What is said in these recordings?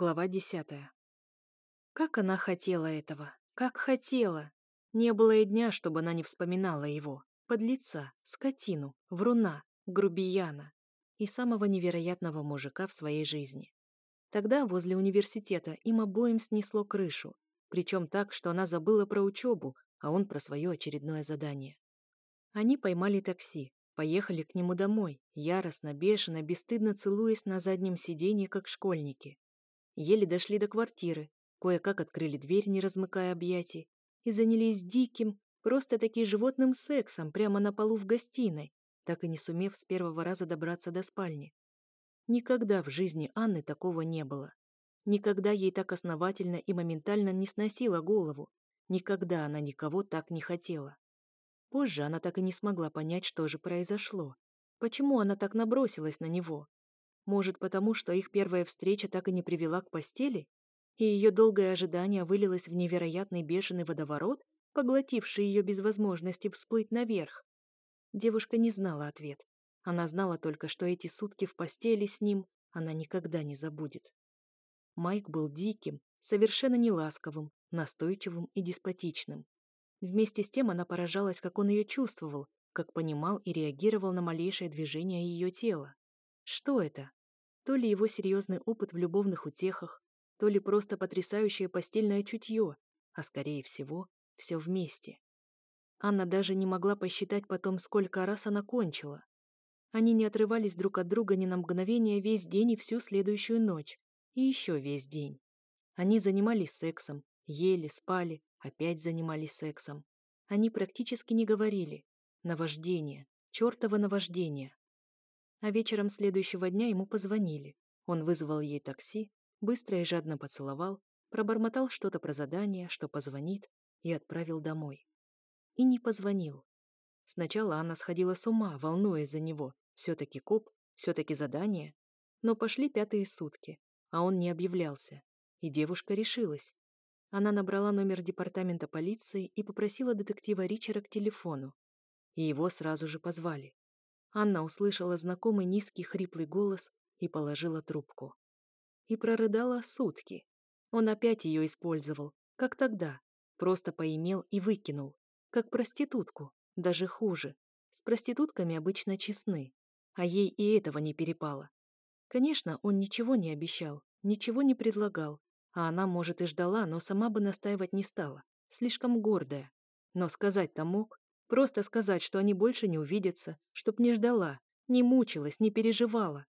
Глава десятая. Как она хотела этого, как хотела. Не было и дня, чтобы она не вспоминала его. Подлеца, скотину, вруна, грубияна и самого невероятного мужика в своей жизни. Тогда возле университета им обоим снесло крышу, причем так, что она забыла про учебу, а он про свое очередное задание. Они поймали такси, поехали к нему домой, яростно, бешено, бесстыдно целуясь на заднем сиденье, как школьники. Еле дошли до квартиры, кое-как открыли дверь, не размыкая объятий, и занялись диким, просто-таки животным сексом прямо на полу в гостиной, так и не сумев с первого раза добраться до спальни. Никогда в жизни Анны такого не было. Никогда ей так основательно и моментально не сносила голову. Никогда она никого так не хотела. Позже она так и не смогла понять, что же произошло. Почему она так набросилась на него? Может, потому что их первая встреча так и не привела к постели? И ее долгое ожидание вылилось в невероятный бешеный водоворот, поглотивший ее без возможности всплыть наверх? Девушка не знала ответ. Она знала только, что эти сутки в постели с ним она никогда не забудет. Майк был диким, совершенно неласковым, настойчивым и деспотичным. Вместе с тем она поражалась, как он ее чувствовал, как понимал и реагировал на малейшее движение ее тела. Что это? То ли его серьезный опыт в любовных утехах, то ли просто потрясающее постельное чутье, а скорее всего, все вместе. Анна даже не могла посчитать потом, сколько раз она кончила. Они не отрывались друг от друга ни на мгновение весь день и всю следующую ночь, и еще весь день. Они занимались сексом, ели, спали, опять занимались сексом. Они практически не говорили. Наваждение, чертово наваждение. А вечером следующего дня ему позвонили. Он вызвал ей такси, быстро и жадно поцеловал, пробормотал что-то про задание, что позвонит, и отправил домой. И не позвонил. Сначала она сходила с ума, волнуясь за него. Все-таки коп, все-таки задание. Но пошли пятые сутки, а он не объявлялся. И девушка решилась. Она набрала номер департамента полиции и попросила детектива Ричера к телефону. И его сразу же позвали. Анна услышала знакомый низкий хриплый голос и положила трубку. И прорыдала сутки. Он опять ее использовал, как тогда, просто поимел и выкинул, как проститутку, даже хуже. С проститутками обычно честны, а ей и этого не перепало. Конечно, он ничего не обещал, ничего не предлагал, а она, может, и ждала, но сама бы настаивать не стала, слишком гордая. Но сказать-то мог, Просто сказать, что они больше не увидятся, чтоб не ждала, не мучилась, не переживала.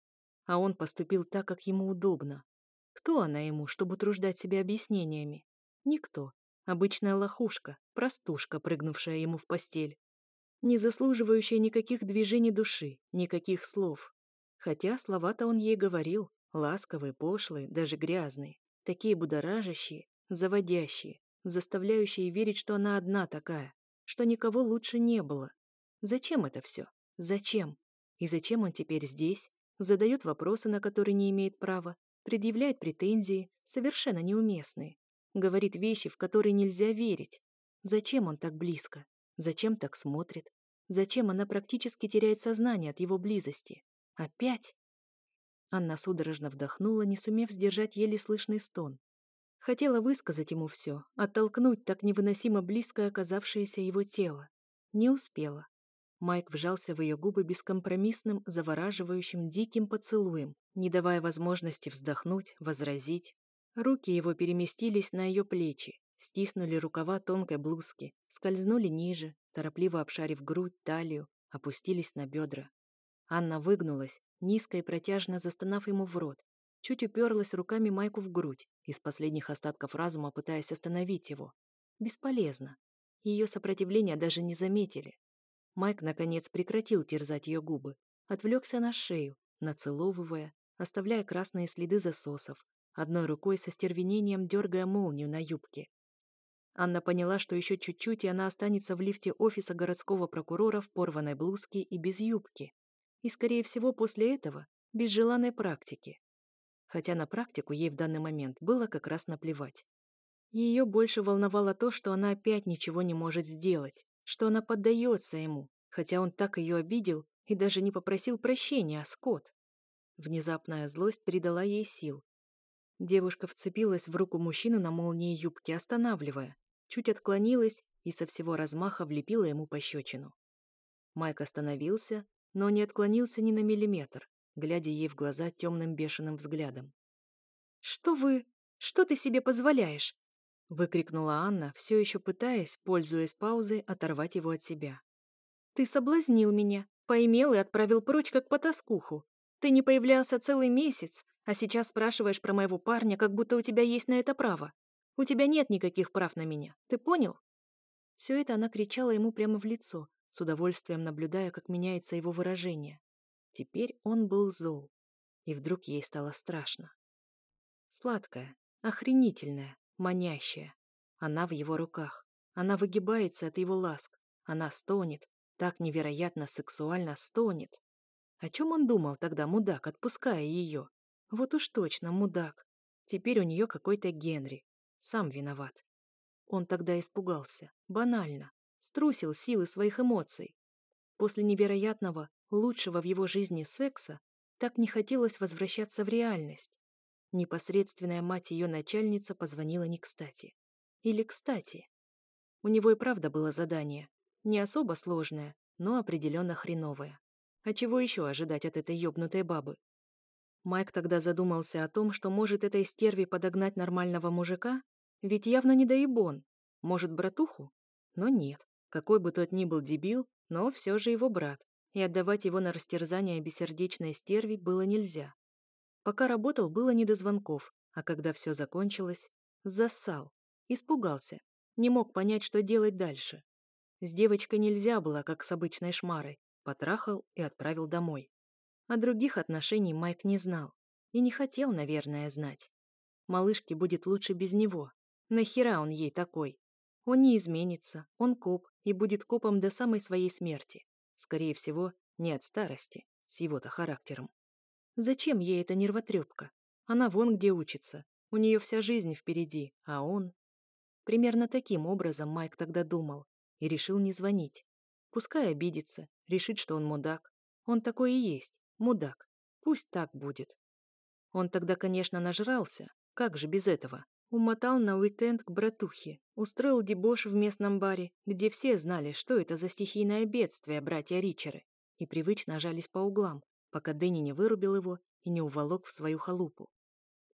А он поступил так, как ему удобно. Кто она ему, чтобы утруждать себя объяснениями? Никто. Обычная лохушка, простушка, прыгнувшая ему в постель. Не заслуживающая никаких движений души, никаких слов. Хотя слова-то он ей говорил, ласковые, пошлые, даже грязные, такие будоражащие, заводящие, заставляющие верить, что она одна такая, что никого лучше не было. Зачем это все? Зачем? И зачем он теперь здесь? Задает вопросы, на которые не имеет права, предъявляет претензии, совершенно неуместные. Говорит вещи, в которые нельзя верить. Зачем он так близко? Зачем так смотрит? Зачем она практически теряет сознание от его близости? Опять? Анна судорожно вдохнула, не сумев сдержать еле слышный стон. Хотела высказать ему все, оттолкнуть так невыносимо близко оказавшееся его тело. Не успела. Майк вжался в ее губы бескомпромиссным, завораживающим, диким поцелуем, не давая возможности вздохнуть, возразить. Руки его переместились на ее плечи, стиснули рукава тонкой блузки, скользнули ниже, торопливо обшарив грудь, талию, опустились на бедра. Анна выгнулась, низко и протяжно застонав ему в рот, чуть уперлась руками Майку в грудь, из последних остатков разума пытаясь остановить его. Бесполезно. Ее сопротивление даже не заметили. Майк, наконец, прекратил терзать ее губы, отвлекся на шею, нацеловывая, оставляя красные следы засосов, одной рукой со стервенением дергая молнию на юбке. Анна поняла, что еще чуть-чуть, и она останется в лифте офиса городского прокурора в порванной блузке и без юбки. И, скорее всего, после этого без желанной практики хотя на практику ей в данный момент было как раз наплевать. Ее больше волновало то, что она опять ничего не может сделать, что она поддается ему, хотя он так ее обидел и даже не попросил прощения, а Скотт. Внезапная злость придала ей сил. Девушка вцепилась в руку мужчины на молнии юбки, останавливая, чуть отклонилась и со всего размаха влепила ему пощечину. Майк остановился, но не отклонился ни на миллиметр, глядя ей в глаза темным бешеным взглядом. «Что вы... Что ты себе позволяешь?» выкрикнула Анна, все еще пытаясь, пользуясь паузой, оторвать его от себя. «Ты соблазнил меня, поимел и отправил прочь, как по тоскуху. Ты не появлялся целый месяц, а сейчас спрашиваешь про моего парня, как будто у тебя есть на это право. У тебя нет никаких прав на меня, ты понял?» Все это она кричала ему прямо в лицо, с удовольствием наблюдая, как меняется его выражение. Теперь он был зол, и вдруг ей стало страшно. Сладкая, охренительная, манящая. Она в его руках. Она выгибается от его ласк. Она стонет. Так невероятно сексуально стонет. О чем он думал тогда, мудак, отпуская ее? Вот уж точно, мудак. Теперь у нее какой-то Генри. Сам виноват. Он тогда испугался. Банально. Струсил силы своих эмоций. После невероятного, лучшего в его жизни секса, так не хотелось возвращаться в реальность. Непосредственная мать ее начальница позвонила не кстати. Или кстати. У него и правда было задание. Не особо сложное, но определенно хреновое. А чего еще ожидать от этой ёбнутой бабы? Майк тогда задумался о том, что может этой стерви подогнать нормального мужика, ведь явно не доебон. Может, братуху? Но нет. Какой бы тот ни был дебил, но все же его брат, и отдавать его на растерзание бессердечной стерви было нельзя. Пока работал, было не до звонков, а когда все закончилось, зассал, испугался, не мог понять, что делать дальше. С девочкой нельзя было, как с обычной шмарой, потрахал и отправил домой. О других отношений Майк не знал и не хотел, наверное, знать. Малышке будет лучше без него. Нахера он ей такой? Он не изменится, он коп и будет копом до самой своей смерти. Скорее всего, не от старости, с его-то характером. Зачем ей эта нервотрепка? Она вон где учится. У нее вся жизнь впереди, а он... Примерно таким образом Майк тогда думал и решил не звонить. Пускай обидится, решит, что он мудак. Он такой и есть, мудак. Пусть так будет. Он тогда, конечно, нажрался. Как же без этого? Умотал на уикенд к братухе, устроил дебош в местном баре, где все знали, что это за стихийное бедствие, братья Ричеры, и привычно жались по углам, пока Дэнни не вырубил его и не уволок в свою халупу.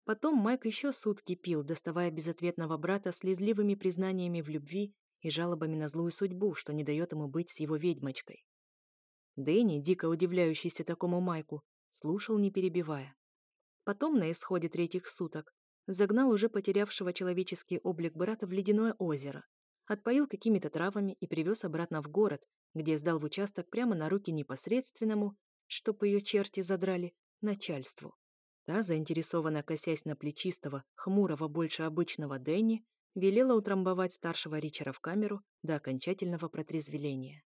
Потом Майк еще сутки пил, доставая безответного брата слезливыми признаниями в любви и жалобами на злую судьбу, что не дает ему быть с его ведьмочкой. Дэнни, дико удивляющийся такому Майку, слушал, не перебивая. Потом, на исходе третьих суток, загнал уже потерявшего человеческий облик брата в ледяное озеро, отпоил какими-то травами и привез обратно в город, где сдал в участок прямо на руки непосредственному чтоб ее черти задрали, начальству. Та, заинтересованно косясь на плечистого, хмурого больше обычного Дэнни, велела утрамбовать старшего Ричера в камеру до окончательного протрезвеления.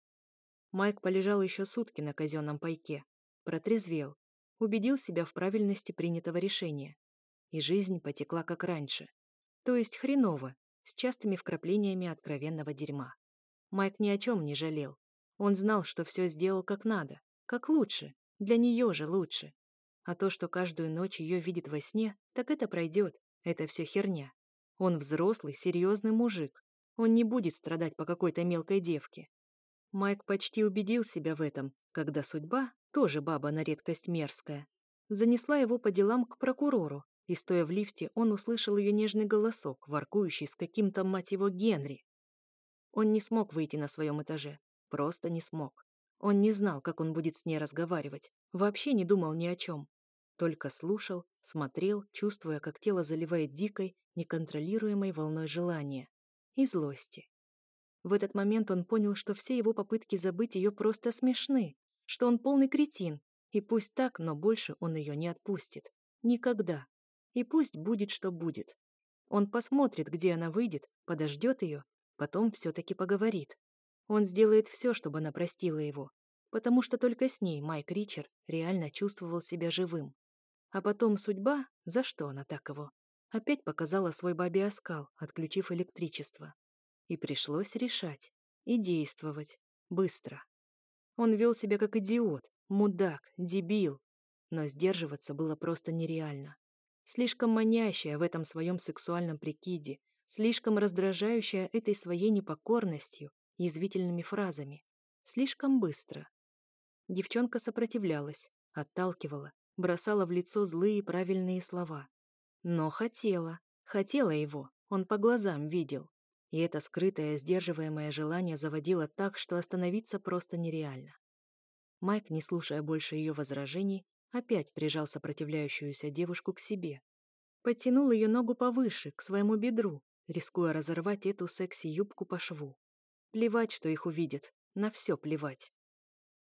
Майк полежал еще сутки на казенном пайке, протрезвел, убедил себя в правильности принятого решения. И жизнь потекла как раньше. То есть хреново, с частыми вкраплениями откровенного дерьма. Майк ни о чем не жалел. Он знал, что все сделал как надо. Как лучше, для нее же лучше. А то, что каждую ночь ее видит во сне, так это пройдет, это все херня. Он взрослый, серьезный мужик. Он не будет страдать по какой-то мелкой девке. Майк почти убедил себя в этом, когда судьба, тоже баба на редкость мерзкая, занесла его по делам к прокурору, и, стоя в лифте, он услышал ее нежный голосок, воркующий с каким-то, мать его, Генри. Он не смог выйти на своем этаже, просто не смог. Он не знал, как он будет с ней разговаривать, вообще не думал ни о чем. Только слушал, смотрел, чувствуя, как тело заливает дикой, неконтролируемой волной желания и злости. В этот момент он понял, что все его попытки забыть ее просто смешны, что он полный кретин, и пусть так, но больше он ее не отпустит. Никогда. И пусть будет, что будет. Он посмотрит, где она выйдет, подождет ее, потом все-таки поговорит. Он сделает все, чтобы она простила его, потому что только с ней Майк Ричер реально чувствовал себя живым. А потом судьба, за что она так его, опять показала свой бабе оскал, отключив электричество. И пришлось решать. И действовать. Быстро. Он вел себя как идиот, мудак, дебил. Но сдерживаться было просто нереально. Слишком манящая в этом своем сексуальном прикиде, слишком раздражающая этой своей непокорностью, язвительными фразами. Слишком быстро. Девчонка сопротивлялась, отталкивала, бросала в лицо злые правильные слова. Но хотела, хотела его, он по глазам видел. И это скрытое, сдерживаемое желание заводило так, что остановиться просто нереально. Майк, не слушая больше ее возражений, опять прижал сопротивляющуюся девушку к себе. Подтянул ее ногу повыше, к своему бедру, рискуя разорвать эту секси-юбку по шву. Плевать, что их увидят, на все плевать.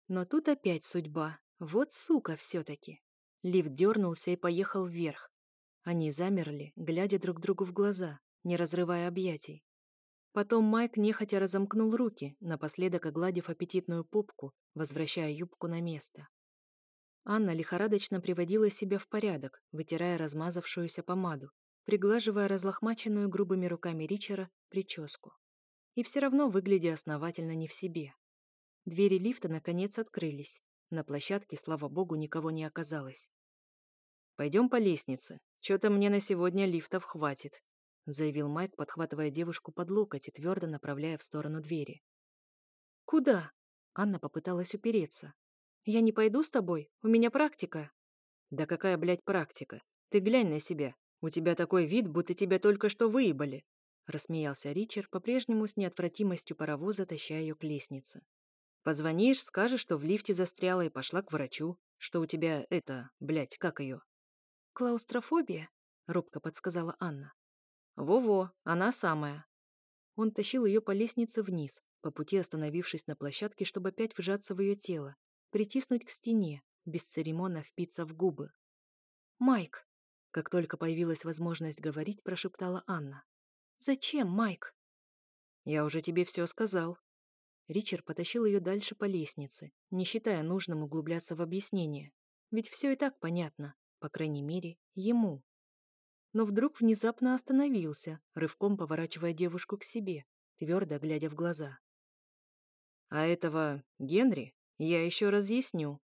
Но тут опять судьба. Вот сука все-таки. Лифт дернулся и поехал вверх. Они замерли, глядя друг другу в глаза, не разрывая объятий. Потом Майк нехотя разомкнул руки, напоследок огладив аппетитную попку, возвращая юбку на место. Анна лихорадочно приводила себя в порядок, вытирая размазавшуюся помаду, приглаживая разлохмаченную грубыми руками Ричера прическу. И все равно выглядя основательно не в себе. Двери лифта наконец открылись. На площадке, слава богу, никого не оказалось. «Пойдем по лестнице. Чё-то мне на сегодня лифтов хватит», заявил Майк, подхватывая девушку под локоть и твердо направляя в сторону двери. «Куда?» Анна попыталась упереться. «Я не пойду с тобой? У меня практика». «Да какая, блядь, практика? Ты глянь на себя. У тебя такой вид, будто тебя только что выебали», рассмеялся Ричард, по-прежнему с неотвратимостью паровоза, таща ее к лестнице. «Позвонишь, скажешь, что в лифте застряла и пошла к врачу, что у тебя это, блядь, как ее?» «Клаустрофобия?» — робко подсказала Анна. «Во-во, она самая». Он тащил ее по лестнице вниз, по пути остановившись на площадке, чтобы опять вжаться в ее тело, притиснуть к стене, бесцеремонно впиться в губы. «Майк!» Как только появилась возможность говорить, прошептала Анна. «Зачем, Майк?» «Я уже тебе все сказал». Ричард потащил ее дальше по лестнице, не считая нужным углубляться в объяснение. Ведь все и так понятно, по крайней мере, ему но вдруг внезапно остановился, рывком поворачивая девушку к себе, твердо глядя в глаза. «А этого Генри я еще разъясню»,